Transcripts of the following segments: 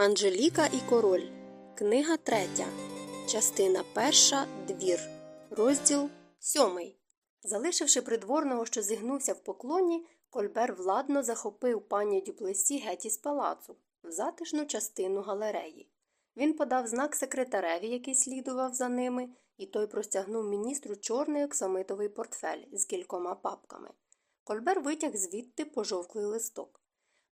Анжеліка і король. Книга третя. Частина перша. Двір. Розділ сьомий. Залишивши придворного, що зігнувся в поклоні, Кольбер владно захопив пані Дюплесі геть із палацу, в затишну частину галереї. Він подав знак секретареві, який слідував за ними, і той простягнув міністру чорний оксамитовий портфель з кількома папками. Кольбер витяг звідти пожовклий листок.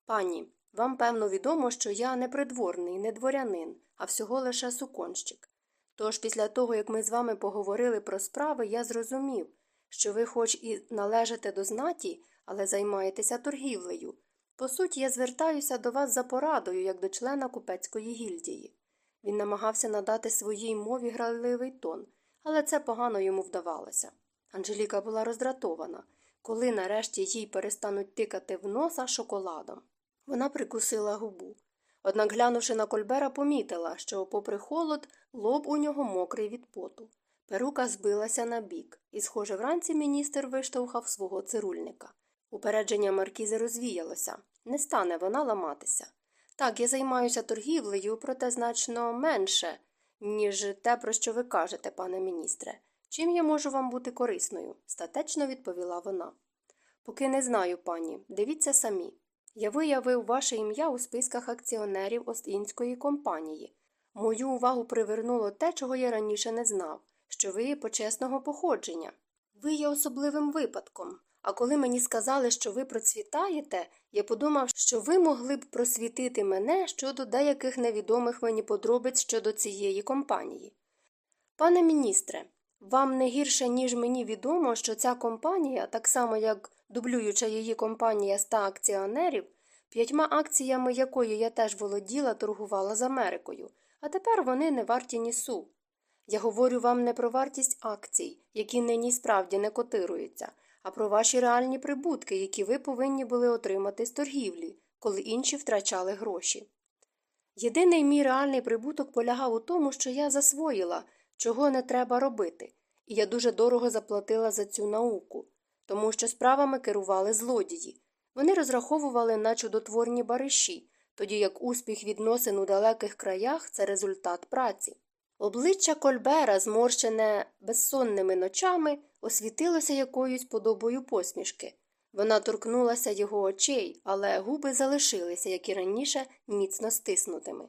Пані, вам, певно, відомо, що я не придворний, не дворянин, а всього лише суконщик. Тож після того, як ми з вами поговорили про справи, я зрозумів, що ви хоч і належите до знаті, але займаєтеся торгівлею. По суті, я звертаюся до вас за порадою, як до члена купецької гільдії. Він намагався надати своїй мові грайливий тон, але це погано йому вдавалося. Анжеліка була роздратована, коли нарешті їй перестануть тикати в носа шоколадом. Вона прикусила губу. Однак, глянувши на Кольбера, помітила, що, попри холод, лоб у нього мокрий від поту. Перука збилася на бік, і, схоже, вранці міністр виштовхав свого цирульника. Упередження маркізи розвіялося не стане вона ламатися. Так, я займаюся торгівлею, проте значно менше, ніж те, про що ви кажете, пане міністре. Чим я можу вам бути корисною? статечно відповіла вона. Поки не знаю, пані, дивіться самі. Я виявив ваше ім'я у списках акціонерів Остінської компанії. Мою увагу привернуло те, чого я раніше не знав, що ви є почесного походження. Ви є особливим випадком. А коли мені сказали, що ви процвітаєте, я подумав, що ви могли б просвітити мене щодо деяких невідомих мені подробиць щодо цієї компанії. Пане міністре, вам не гірше, ніж мені відомо, що ця компанія, так само як дублююча її компанія ста акціонерів, п'ятьма акціями якої я теж володіла, торгувала з Америкою, а тепер вони не варті ні су. Я говорю вам не про вартість акцій, які нині справді не котируються, а про ваші реальні прибутки, які ви повинні були отримати з торгівлі, коли інші втрачали гроші. Єдиний мій реальний прибуток полягав у тому, що я засвоїла, чого не треба робити, і я дуже дорого заплатила за цю науку, тому що справами керували злодії. Вони розраховували на чудотворні бариші, тоді як успіх відносин у далеких краях це результат праці. Обличчя Кольбера, зморщене безсонними ночами, освітилося якоюсь подобою посмішки. Вона торкнулася його очей, але губи залишилися, як і раніше, міцно стиснутими.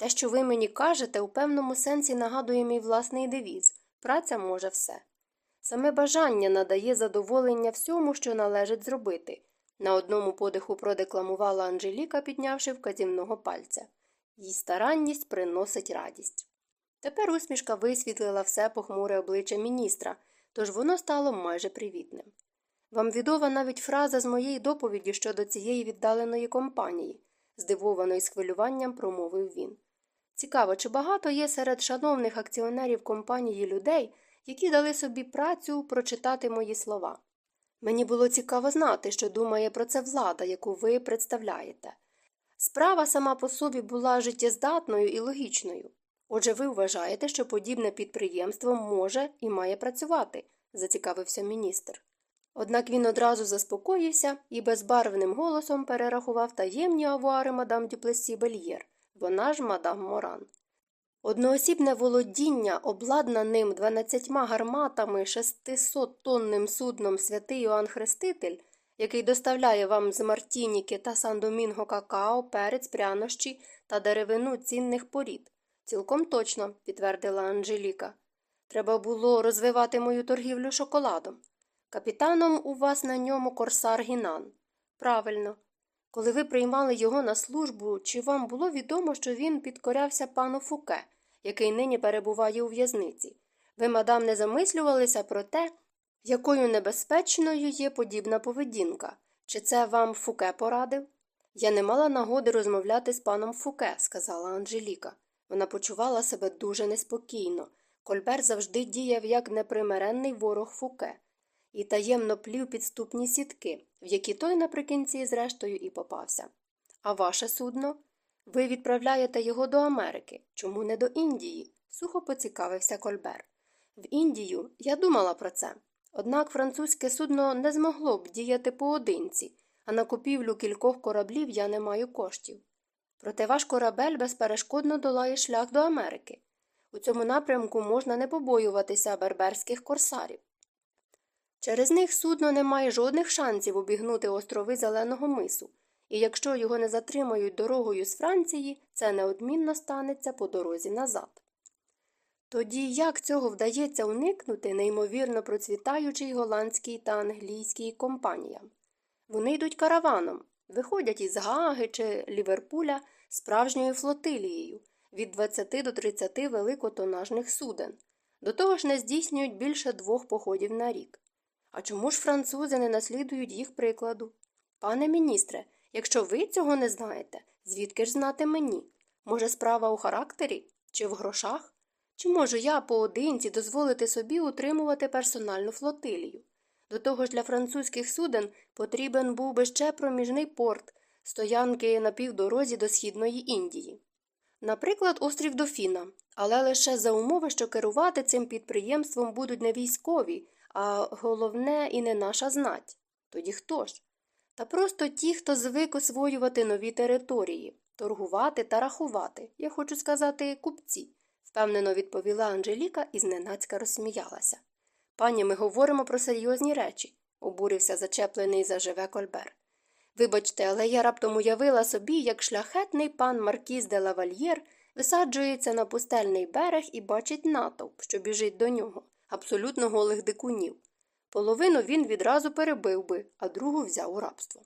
Те, що ви мені кажете, у певному сенсі нагадує мій власний девіз праця може все. Саме бажання надає задоволення всьому, що належить зробити. На одному подиху продекламувала Анжеліка, піднявши вказівного пальця. Їй старанність приносить радість. Тепер усмішка висвітлила все похмуре обличчя міністра, тож воно стало майже привітним. Вам відома навіть фраза з моєї доповіді щодо цієї віддаленої компанії, здивовано і з хвилюванням промовив він. Цікаво, чи багато є серед шановних акціонерів компанії людей, які дали собі працю прочитати мої слова. Мені було цікаво знати, що думає про це влада, яку ви представляєте. Справа сама по собі була життєздатною і логічною. Отже, ви вважаєте, що подібне підприємство може і має працювати, зацікавився міністр. Однак він одразу заспокоївся і безбарвним голосом перерахував таємні авуари мадам Дюплесі Бельєр, вона ж мадам Моран. Одноосібне володіння, обладнаним 12 гарматами 600 тонним судном святий Йоанн Хреститель, який доставляє вам з Мартініки та Сан-Домінго какао, перець, прянощі та деревину цінних порід. Цілком точно, підтвердила Анжеліка. Треба було розвивати мою торгівлю шоколадом. Капітаном у вас на ньому корсар Гінан. Правильно. Коли ви приймали його на службу, чи вам було відомо, що він підкорявся пану Фуке, який нині перебуває у в'язниці? Ви, мадам, не замислювалися про те, якою небезпечною є подібна поведінка? Чи це вам Фуке порадив? Я не мала нагоди розмовляти з паном Фуке, сказала Анжеліка. Вона почувала себе дуже неспокійно. Кольбер завжди діяв як непримиренний ворог Фуке і таємно плів підступні сітки, в які той наприкінці, зрештою, і попався. А ваше судно? Ви відправляєте його до Америки, чому не до Індії? сухо поцікавився Кольбер. В Індію я думала про це. Однак французьке судно не змогло б діяти поодинці, а на купівлю кількох кораблів я не маю коштів. Проте ваш корабель безперешкодно долає шлях до Америки. У цьому напрямку можна не побоюватися берберських корсарів. Через них судно не має жодних шансів обігнути острови Зеленого мису, і якщо його не затримають дорогою з Франції, це неодмінно станеться по дорозі назад. Тоді як цього вдається уникнути неймовірно процвітаючій голландській та англійській компаніям? Вони йдуть караваном, виходять із Гааги чи Ліверпуля справжньою флотилією від 20 до 30 великотонажних суден, до того ж не здійснюють більше двох походів на рік. А чому ж французи не наслідують їх прикладу? Пане міністре, якщо ви цього не знаєте, звідки ж знати мені? Може, справа у характері чи в грошах? Чи можу я поодинці дозволити собі утримувати персональну флотилію? До того ж для французьких суден потрібен був би ще проміжний порт, стоянки на півдорозі до Східної Індії. Наприклад, острів Дофіна, але лише за умови, що керувати цим підприємством будуть не військові, а головне і не наша знать. Тоді хто ж? Та просто ті, хто звик освоювати нові території, торгувати та рахувати, я хочу сказати, купці, впевнено відповіла Анжеліка і зненацька розсміялася. Пані, ми говоримо про серйозні речі, обурився зачеплений заживе Кольбер. Вибачте, але я раптом уявила собі, як шляхетний пан Маркіз де Лавальєр висаджується на пустельний берег і бачить натовп, що біжить до нього, абсолютно голих дикунів. Половину він відразу перебив би, а другу взяв у рабство.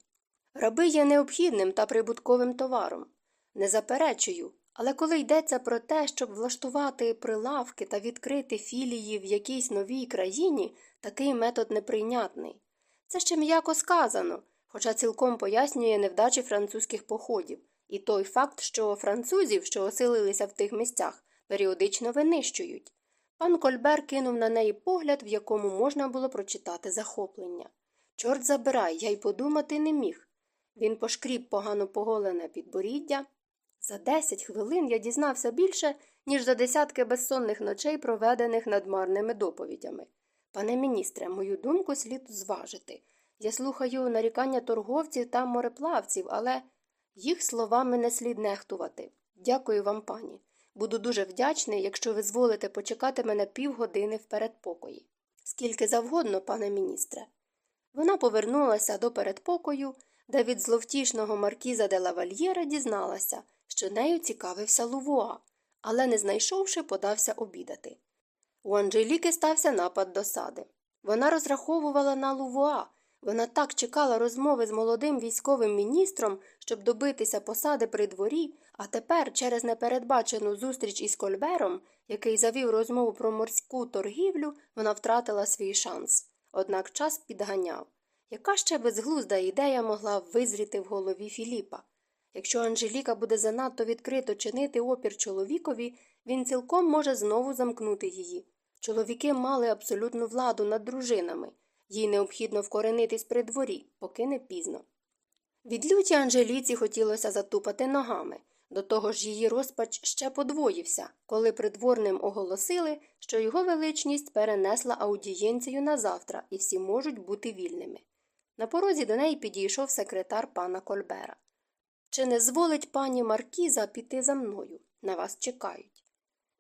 Раби є необхідним та прибутковим товаром. Не заперечую, але коли йдеться про те, щоб влаштувати прилавки та відкрити філії в якійсь новій країні, такий метод неприйнятний. Це ще м'яко сказано, хоча цілком пояснює невдачі французьких походів, і той факт, що французів, що оселилися в тих місцях, періодично винищують. Пан Кольбер кинув на неї погляд, в якому можна було прочитати захоплення. Чорт забирай, я й подумати не міг. Він пошкріб погано поголене підборіддя. За десять хвилин я дізнався більше, ніж за десятки безсонних ночей, проведених над марними доповідями. Пане міністре, мою думку слід зважити. Я слухаю нарікання торговців та мореплавців, але їх словами не слід нехтувати. Дякую вам, пані. Буду дуже вдячний, якщо ви зволите почекати мене півгодини в передпокої. Скільки завгодно, пане міністре. Вона повернулася до передпокою, де від зловтішного маркіза де лавальєра дізналася, що нею цікавився Лувуа, але, не знайшовши, подався обідати. У Анжеліки стався напад досади. Вона розраховувала на Лувуа, вона так чекала розмови з молодим військовим міністром, щоб добитися посади при дворі, а тепер, через непередбачену зустріч із Кольбером, який завів розмову про морську торгівлю, вона втратила свій шанс. Однак час підганяв. Яка ще безглузда ідея могла визріти в голові Філіпа? Якщо Анжеліка буде занадто відкрито чинити опір чоловікові, він цілком може знову замкнути її. Чоловіки мали абсолютну владу над дружинами. Їй необхідно вкоренитись при дворі, поки не пізно. Від люті Анжеліці хотілося затупати ногами. До того ж її розпач ще подвоївся, коли придворним оголосили, що його величність перенесла аудієнцію на завтра і всі можуть бути вільними. На порозі до неї підійшов секретар пана Кольбера. Чи не зволить пані Маркіза піти за мною? На вас чекають.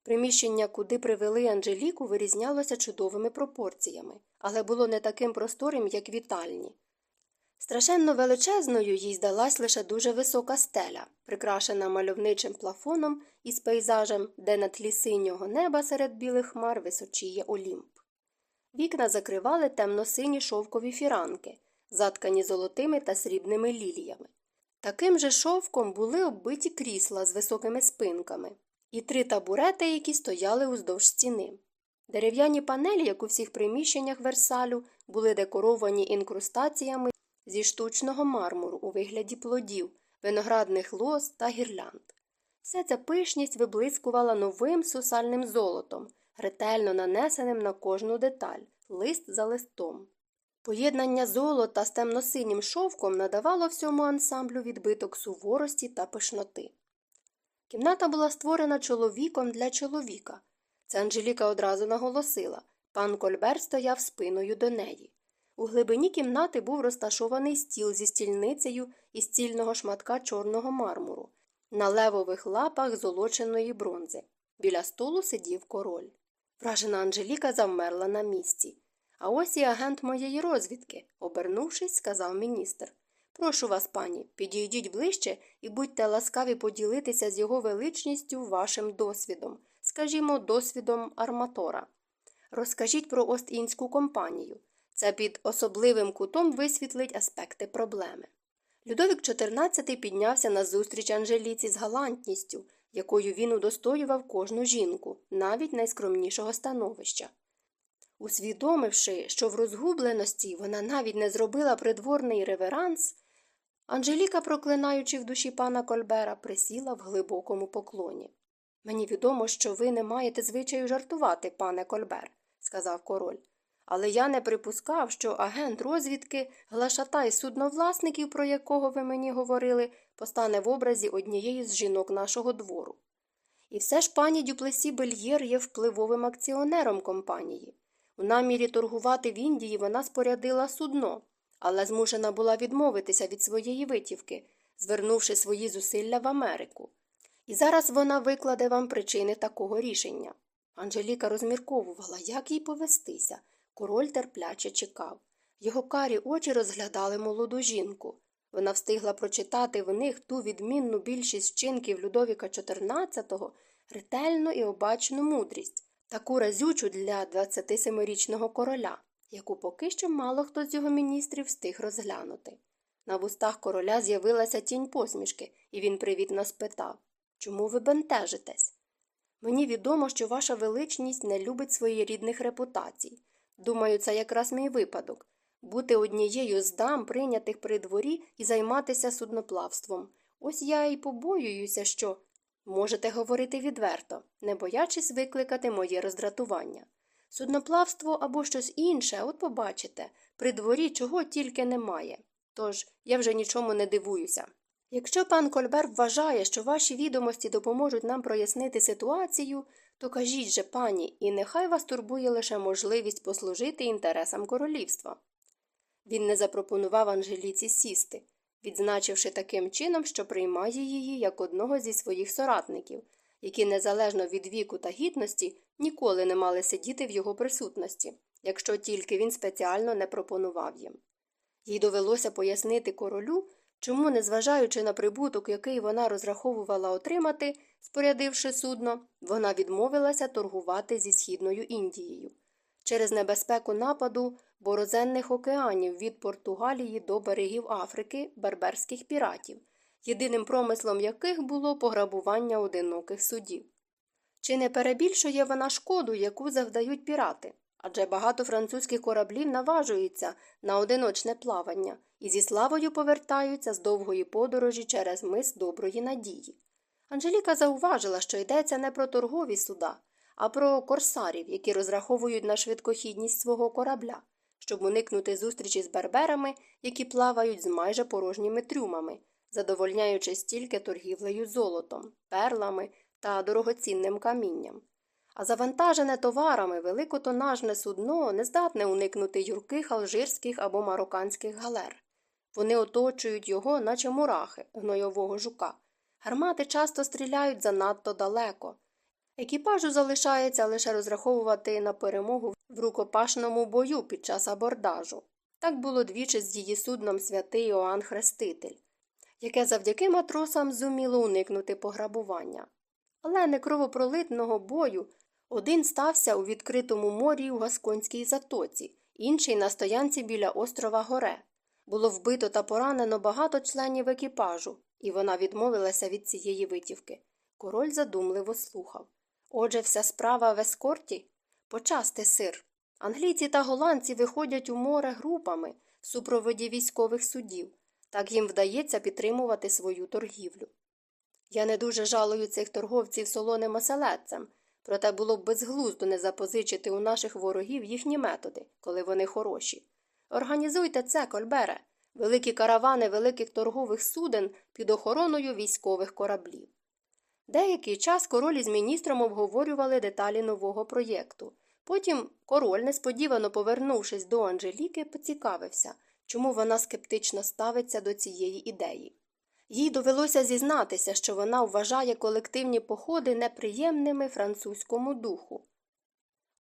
Приміщення, куди привели Анжеліку, вирізнялося чудовими пропорціями, але було не таким просторим, як вітальні. Страшенно величезною їй здалась лише дуже висока стеля, прикрашена мальовничим плафоном із пейзажем, де на тлі синього неба серед білих хмар височіє Олімп. Вікна закривали темно-сині шовкові фіранки, заткані золотими та срібними ліліями. Таким же шовком були оббиті крісла з високими спинками і три табурети, які стояли уздовж стіни. Дерев'яні панелі, як у всіх приміщеннях Версалю, були декоровані інкрустаціями зі штучного мармуру у вигляді плодів, виноградних лоз та гірлянд. Вся ця пишність виблискувала новим сусальним золотом, ретельно нанесеним на кожну деталь, лист за листом. Поєднання золота з темно-синім шовком надавало всьому ансамблю відбиток суворості та пишноти. Кімната була створена чоловіком для чоловіка. Це Анжеліка одразу наголосила пан Кольбер стояв спиною до неї. У глибині кімнати був розташований стіл зі стільницею із цільного шматка чорного мармуру. на левових лапах золоченої бронзи. Біля столу сидів король. Вражена Анжеліка завмерла на місці. А ось і агент моєї розвідки, обернувшись, сказав міністр. Прошу вас, пані, підійдіть ближче і будьте ласкаві поділитися з його величністю вашим досвідом, скажімо, досвідом арматора. Розкажіть про Ост-Індську компанію. Це під особливим кутом висвітлить аспекти проблеми. Людовік XIV піднявся на зустріч Анжеліці з галантністю, якою він удостоював кожну жінку, навіть найскромнішого становища. Усвідомивши, що в розгубленості вона навіть не зробила придворний реверанс, Анжеліка, проклинаючи в душі пана Кольбера, присіла в глибокому поклоні. Мені відомо, що ви не маєте звичаю жартувати, пане Кольбер, сказав король. Але я не припускав, що агент розвідки, глашатай судновласників, про якого ви мені говорили, постане в образі однієї з жінок нашого двору. І все ж пані Дюплесі Бельєр є впливовим акціонером компанії. У намірі торгувати в Індії вона спорядила судно, але змушена була відмовитися від своєї витівки, звернувши свої зусилля в Америку. І зараз вона викладе вам причини такого рішення. Анжеліка розмірковувала, як їй повестися. Король терпляче чекав. Його карі очі розглядали молоду жінку. Вона встигла прочитати в них ту відмінну більшість вчинків Людовіка XIV, ретельну і обачну мудрість, таку разючу для 27-річного короля, яку поки що мало хто з його міністрів встиг розглянути. На вустах короля з'явилася тінь посмішки, і він привітно спитав Чому ви бентежитесь? Мені відомо, що ваша величність не любить своєрідних репутацій. Думаю, це якраз мій випадок бути однією з дам, прийнятих при дворі і займатися судноплавством. Ось я і побоююся, що можете говорити відверто, не боячись викликати моє роздратування. Судноплавство або щось інше, от побачите, при дворі чого тільки немає. Тож я вже нічому не дивуюся. Якщо пан Кольбер вважає, що ваші відомості допоможуть нам прояснити ситуацію, то кажіть же, пані, і нехай вас турбує лише можливість послужити інтересам королівства. Він не запропонував Анжеліці сісти, відзначивши таким чином, що приймає її як одного зі своїх соратників, які незалежно від віку та гідності ніколи не мали сидіти в його присутності, якщо тільки він спеціально не пропонував їм. Їй довелося пояснити королю, чому, незважаючи на прибуток, який вона розраховувала отримати, спорядивши судно, вона відмовилася торгувати зі Східною Індією через небезпеку нападу борозенних океанів від Португалії до берегів Африки барберських піратів, єдиним промислом яких було пограбування одиноких судів. Чи не перебільшує вона шкоду, яку завдають пірати? Адже багато французьких кораблів наважуються на одиночне плавання і зі славою повертаються з довгої подорожі через мис доброї надії. Анжеліка зауважила, що йдеться не про торгові суда, а про корсарів, які розраховують на швидкохідність свого корабля, щоб уникнути зустрічі з барберами, які плавають з майже порожніми трюмами, задовольняючись тільки торгівлею золотом, перлами та дорогоцінним камінням. А завантажене товарами великотонажне судно не здатне уникнути юрких алжирських або марокканських галер. Вони оточують його, наче мурахи гнойового жука. Гармати часто стріляють занадто далеко. Екіпажу залишається лише розраховувати на перемогу в рукопашному бою під час абордажу. Так було двічі з її судном святий Іоанн Хреститель, яке завдяки матросам зуміло уникнути пограбування. Але не кровопролитного бою один стався у відкритому морі у Гасконській затоці, інший на стоянці біля острова Горе. Було вбито та поранено багато членів екіпажу, і вона відмовилася від цієї витівки. Король задумливо слухав. Отже, вся справа в ескорті почасти сир. Англійці та голландці виходять у море групами в супроводі військових судів, так їм вдається підтримувати свою торгівлю. Я не дуже жалую цих торговців солоним оселедцем, проте було б безглуздо не запозичити у наших ворогів їхні методи, коли вони хороші. Організуйте це, Кольбере, великі каравани великих торгових суден під охороною військових кораблів. Деякий час король із міністром обговорювали деталі нового проєкту. Потім король, несподівано повернувшись до Анжеліки, поцікавився, чому вона скептично ставиться до цієї ідеї. Їй довелося зізнатися, що вона вважає колективні походи неприємними французькому духу.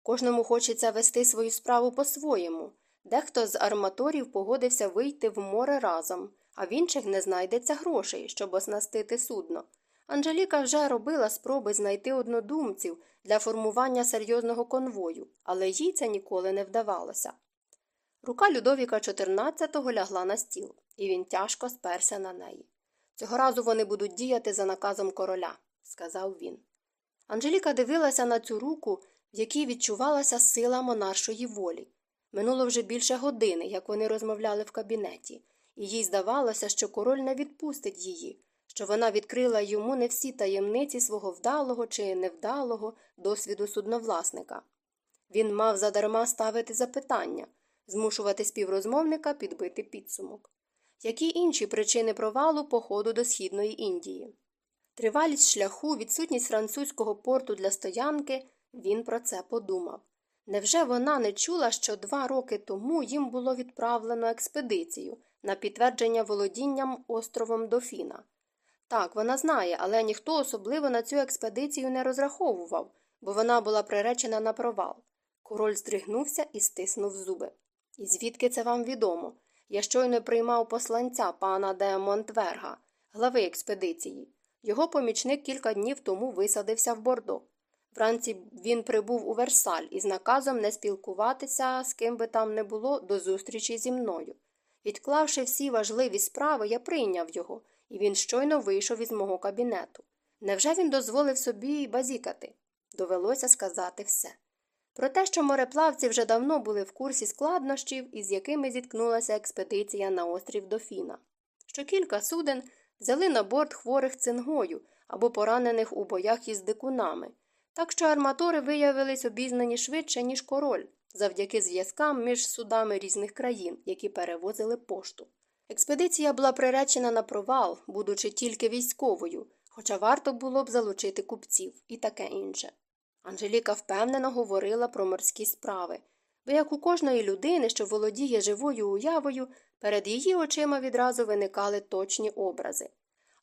Кожному хочеться вести свою справу по-своєму. Дехто з арматорів погодився вийти в море разом, а в інших не знайдеться грошей, щоб оснастити судно. Анжеліка вже робила спроби знайти однодумців для формування серйозного конвою, але їй це ніколи не вдавалося. Рука Людовіка XIV лягла на стіл, і він тяжко сперся на неї. Цього разу вони будуть діяти за наказом короля, сказав він. Анжеліка дивилася на цю руку, в якій відчувалася сила монаршої волі. Минуло вже більше години, як вони розмовляли в кабінеті, і їй здавалося, що король не відпустить її, що вона відкрила йому не всі таємниці свого вдалого чи невдалого досвіду судновласника. Він мав задарма ставити запитання, змушувати співрозмовника підбити підсумок. Які інші причини провалу походу до Східної Індії? Тривалість шляху, відсутність французького порту для стоянки, він про це подумав. Невже вона не чула, що два роки тому їм було відправлено експедицію на підтвердження володінням островом Дофіна? Так, вона знає, але ніхто особливо на цю експедицію не розраховував, бо вона була приречена на провал. Король здригнувся і стиснув зуби. І звідки це вам відомо? Я щойно приймав посланця пана де Монтверга, глави експедиції. Його помічник кілька днів тому висадився в Бордо. Вранці він прибув у Версаль із наказом не спілкуватися з ким би там не було до зустрічі зі мною. Відклавши всі важливі справи, я прийняв його, і він щойно вийшов із мого кабінету. Невже він дозволив собі базікати? Довелося сказати все. Про те, що мореплавці вже давно були в курсі складнощів, із якими зіткнулася експедиція на острів Дофіна, що кілька суден взяли на борт хворих цингою або поранених у боях із дикунами, так що арматори виявились обізнані швидше, ніж король, завдяки зв'язкам між судами різних країн, які перевозили пошту. Експедиція була приречена на провал, будучи тільки військовою, хоча варто було б залучити купців і таке інше. Анжеліка впевнено говорила про морські справи, бо як у кожної людини, що володіє живою уявою, перед її очима відразу виникали точні образи,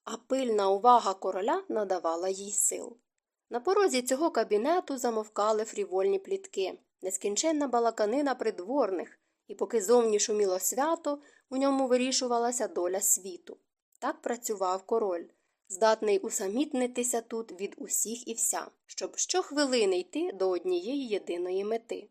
а пильна увага короля надавала їй сил. На порозі цього кабінету замовкали фрівольні плітки, нескінченна балаканина придворних, і поки зовні шуміло свято, у ньому вирішувалася доля світу. Так працював король здатний усамітнитися тут від усіх і вся, щоб щохвилини йти до однієї єдиної мети.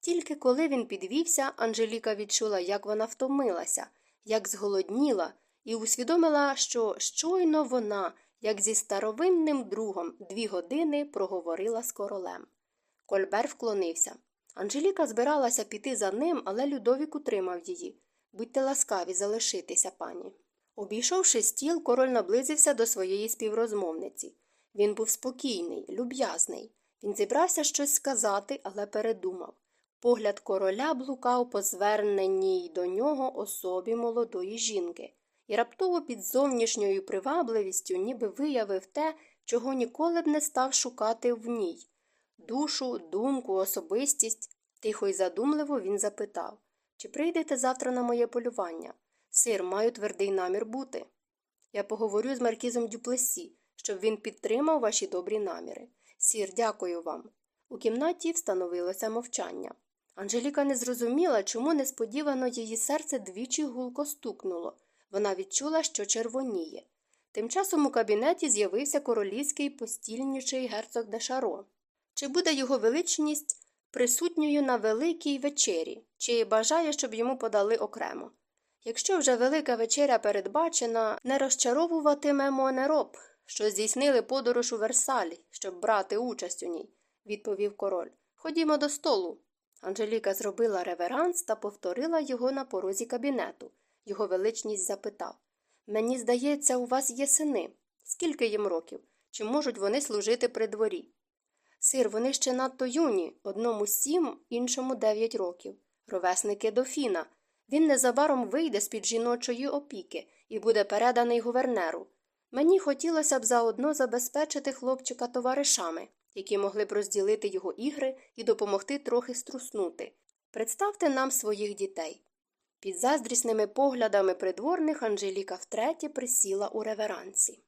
Тільки коли він підвівся, Анжеліка відчула, як вона втомилася, як зголодніла, і усвідомила, що щойно вона, як зі старовинним другом, дві години проговорила з королем. Кольбер вклонився. Анжеліка збиралася піти за ним, але Людовік утримав її. Будьте ласкаві залишитися, пані. Обійшовши стіл, король наблизився до своєї співрозмовниці. Він був спокійний, люб'язний. Він зібрався щось сказати, але передумав. Погляд короля блукав по зверненій до нього особі молодої жінки, і раптово під зовнішньою привабливістю ніби виявив те, чого ніколи б не став шукати в ній душу, думку, особистість. Тихо й задумливо він запитав Чи прийдете завтра на моє полювання? Сир, маю твердий намір бути. Я поговорю з маркізом Дюплесі, щоб він підтримав ваші добрі наміри. Сір, дякую вам. У кімнаті встановилося мовчання. Анжеліка не зрозуміла, чому несподівано її серце двічі гулко стукнуло. Вона відчула, що червоніє. Тим часом у кабінеті з'явився королівський постільніший герцог де Шаро. Чи буде його величність присутньою на великій вечері, чи бажає, щоб йому подали окремо? Якщо вже велика вечеря передбачена, не розчаровуватиме Монероб, що здійснили подорож у Версалі, щоб брати участь у ній, відповів король. Ходімо до столу. Анжеліка зробила реверанс та повторила його на порозі кабінету. Його величність запитав Мені здається, у вас є сини. Скільки їм років? Чи можуть вони служити при дворі? Сир, вони ще надто юні, одному сім, іншому дев'ять років. Ровесники дофіна. Він незабаром вийде з під жіночої опіки і буде переданий гувернеру. Мені хотілося б заодно забезпечити хлопчика товаришами, які могли б розділити його ігри і допомогти трохи струснути. Представте нам своїх дітей. Під заздрісними поглядами придворних Анжеліка втретє присіла у реверансі.